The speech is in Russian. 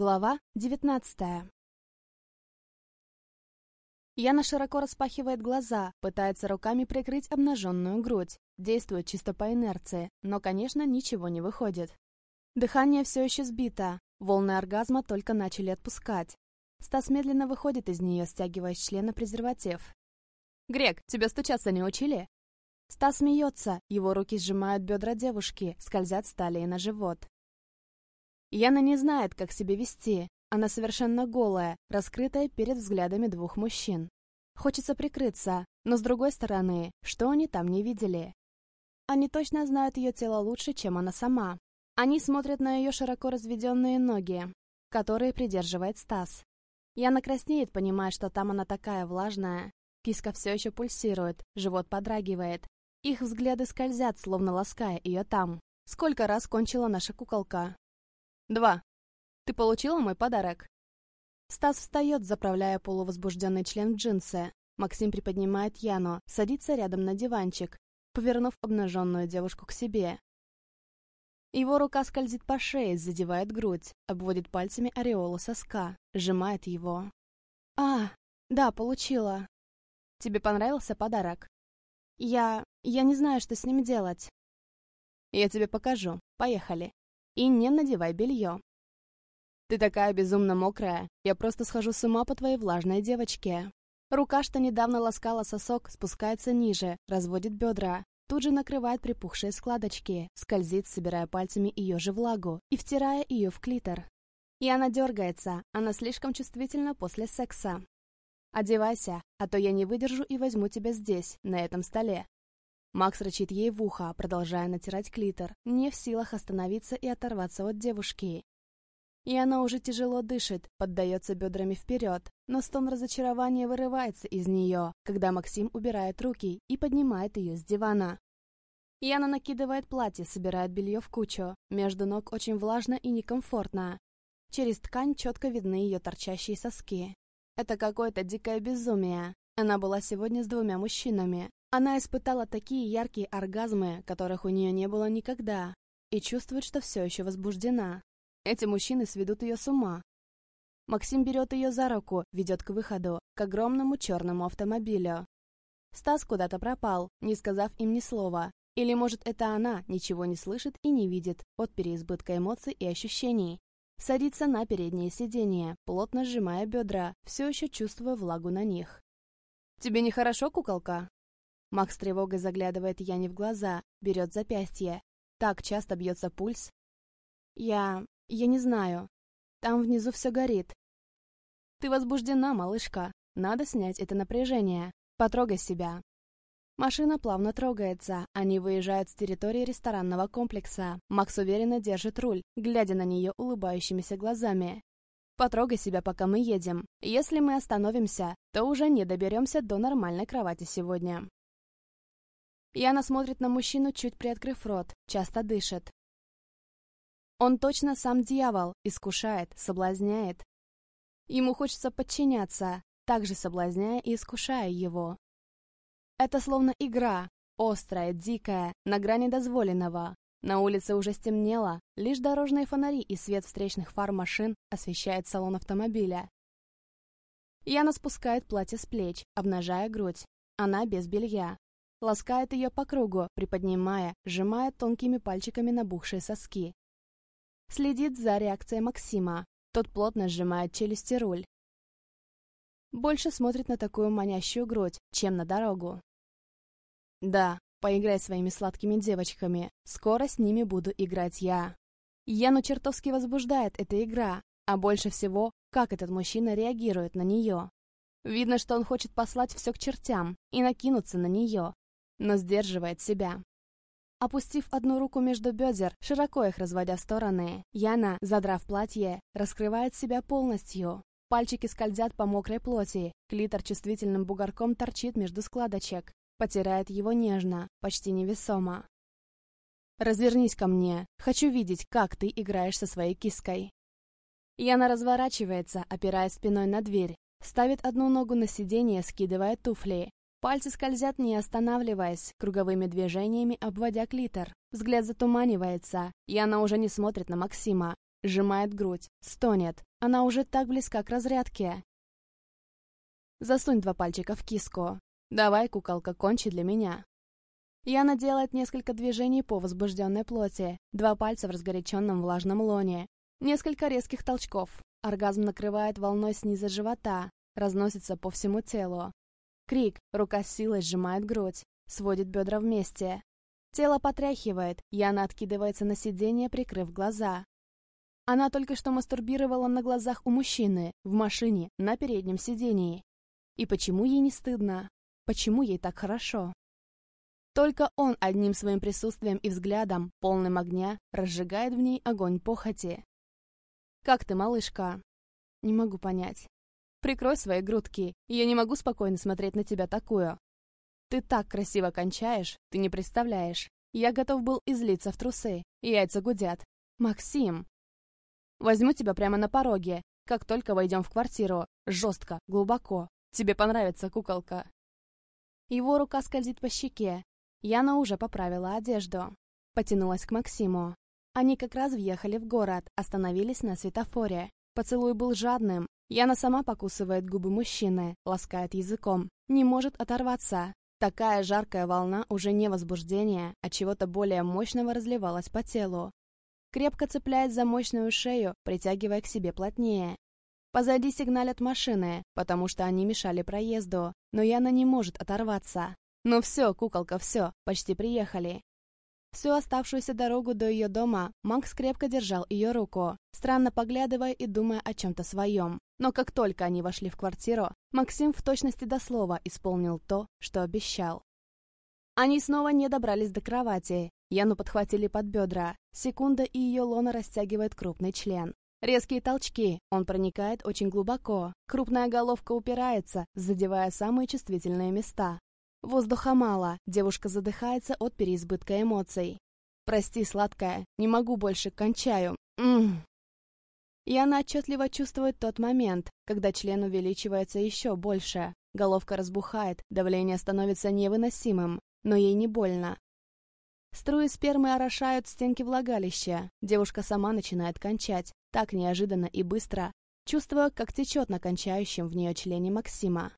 Глава 19 Яна широко распахивает глаза, пытается руками прикрыть обнаженную грудь, действует чисто по инерции, но, конечно, ничего не выходит. Дыхание все еще сбито, волны оргазма только начали отпускать. Стас медленно выходит из нее, стягивая с члена презерватив. «Грек, тебя стучаться не учили?» Стас смеется, его руки сжимают бедра девушки, скользят с талии на живот. Яна не знает, как себя вести. Она совершенно голая, раскрытая перед взглядами двух мужчин. Хочется прикрыться, но с другой стороны, что они там не видели? Они точно знают ее тело лучше, чем она сама. Они смотрят на ее широко разведенные ноги, которые придерживает Стас. Яна краснеет, понимая, что там она такая влажная. Киска все еще пульсирует, живот подрагивает. Их взгляды скользят, словно лаская ее там. Сколько раз кончила наша куколка? Два. Ты получила мой подарок?» Стас встает, заправляя полувозбужденный член в джинсы. Максим приподнимает Яну, садится рядом на диванчик, повернув обнаженную девушку к себе. Его рука скользит по шее, задевает грудь, обводит пальцами ореолу соска, сжимает его. «А, да, получила. Тебе понравился подарок?» «Я... я не знаю, что с ним делать». «Я тебе покажу. Поехали». И не надевай белье. Ты такая безумно мокрая. Я просто схожу с ума по твоей влажной девочке. Рука, что недавно ласкала сосок, спускается ниже, разводит бедра. Тут же накрывает припухшие складочки, скользит, собирая пальцами ее же влагу и втирая ее в клитор. И она дергается, она слишком чувствительна после секса. «Одевайся, а то я не выдержу и возьму тебя здесь, на этом столе. Макс рычит ей в ухо, продолжая натирать клитор, не в силах остановиться и оторваться от девушки. И она уже тяжело дышит, поддается бедрами вперед, но стон разочарования вырывается из нее, когда Максим убирает руки и поднимает ее с дивана. Яна накидывает платье, собирает белье в кучу. Между ног очень влажно и некомфортно. Через ткань четко видны ее торчащие соски. Это какое-то дикое безумие. Она была сегодня с двумя мужчинами, она испытала такие яркие оргазмы, которых у нее не было никогда, и чувствует, что все еще возбуждена. Эти мужчины сведут ее с ума. Максим берет ее за руку, ведет к выходу, к огромному черному автомобилю. Стас куда-то пропал, не сказав им ни слова. Или, может, это она ничего не слышит и не видит от переизбытка эмоций и ощущений. Садится на переднее сиденье, плотно сжимая бедра, все еще чувствуя влагу на них. «Тебе нехорошо, куколка?» Макс тревогой заглядывает Яне в глаза, берет запястье. Так часто бьется пульс. Я... я не знаю. Там внизу все горит. Ты возбуждена, малышка. Надо снять это напряжение. Потрогай себя. Машина плавно трогается. Они выезжают с территории ресторанного комплекса. Макс уверенно держит руль, глядя на нее улыбающимися глазами. Потрогай себя, пока мы едем. Если мы остановимся, то уже не доберемся до нормальной кровати сегодня. Яна смотрит на мужчину, чуть приоткрыв рот, часто дышит. Он точно сам дьявол, искушает, соблазняет. Ему хочется подчиняться, также соблазняя и искушая его. Это словно игра, острая, дикая, на грани дозволенного. На улице уже стемнело, лишь дорожные фонари и свет встречных фар машин освещает салон автомобиля. Яна спускает платье с плеч, обнажая грудь. Она без белья, ласкает ее по кругу, приподнимая, сжимая тонкими пальчиками набухшие соски. Следит за реакцией Максима. Тот плотно сжимает челюсти руль. Больше смотрит на такую манящую грудь, чем на дорогу. Да, поиграй своими сладкими девочками. Скоро с ними буду играть я. Яну чертовски возбуждает эта игра, а больше всего, как этот мужчина реагирует на нее. Видно, что он хочет послать все к чертям и накинуться на нее, но сдерживает себя. Опустив одну руку между бедер, широко их разводя в стороны, Яна, задрав платье, раскрывает себя полностью. Пальчики скользят по мокрой плоти, клитор чувствительным бугорком торчит между складочек, потирает его нежно, почти невесомо. «Развернись ко мне, хочу видеть, как ты играешь со своей киской». Яна разворачивается, опираясь спиной на дверь, ставит одну ногу на сиденье, скидывая туфли, Пальцы скользят, не останавливаясь, круговыми движениями обводя клитор. Взгляд затуманивается, и она уже не смотрит на Максима. сжимает грудь, стонет. Она уже так близка к разрядке. Засунь два пальчика в киску. Давай, куколка, кончи для меня. Яна делает несколько движений по возбужденной плоти, два пальца в разгоряченном влажном лоне, несколько резких толчков. Оргазм накрывает волной снизу живота, разносится по всему телу. Крик, рука силой сжимает грудь, сводит бедра вместе. Тело потряхивает, Яна откидывается на сиденье, прикрыв глаза. Она только что мастурбировала на глазах у мужчины, в машине, на переднем сидении. И почему ей не стыдно? Почему ей так хорошо? Только он одним своим присутствием и взглядом, полным огня, разжигает в ней огонь похоти. «Как ты, малышка?» «Не могу понять. Прикрой свои грудки, я не могу спокойно смотреть на тебя такую. Ты так красиво кончаешь, ты не представляешь. Я готов был излиться в трусы, яйца гудят. Максим! Возьму тебя прямо на пороге, как только войдем в квартиру. Жестко, глубоко. Тебе понравится, куколка. Его рука скользит по щеке, Яна уже поправила одежду. Потянулась к Максиму. Они как раз въехали в город, остановились на светофоре. Поцелуй был жадным. Яна сама покусывает губы мужчины, ласкает языком. Не может оторваться. Такая жаркая волна уже не возбуждения, а чего-то более мощного разливалась по телу. Крепко цепляет за мощную шею, притягивая к себе плотнее. Позади сигналят машины, потому что они мешали проезду, но Яна не может оторваться. «Ну все, куколка, все, почти приехали». Всю оставшуюся дорогу до ее дома Макс крепко держал ее руку, странно поглядывая и думая о чем-то своем. Но как только они вошли в квартиру, Максим в точности до слова исполнил то, что обещал. Они снова не добрались до кровати. Яну подхватили под бедра. Секунда, и ее лона растягивает крупный член. Резкие толчки, он проникает очень глубоко. Крупная головка упирается, задевая самые чувствительные места. Воздуха мало, девушка задыхается от переизбытка эмоций. «Прости, сладкая, не могу больше, кончаю. Ммм». И она отчетливо чувствует тот момент, когда член увеличивается еще больше. Головка разбухает, давление становится невыносимым, но ей не больно. Струи спермы орошают стенки влагалища. Девушка сама начинает кончать, так неожиданно и быстро, чувствуя, как течет на кончающем в нее члене Максима.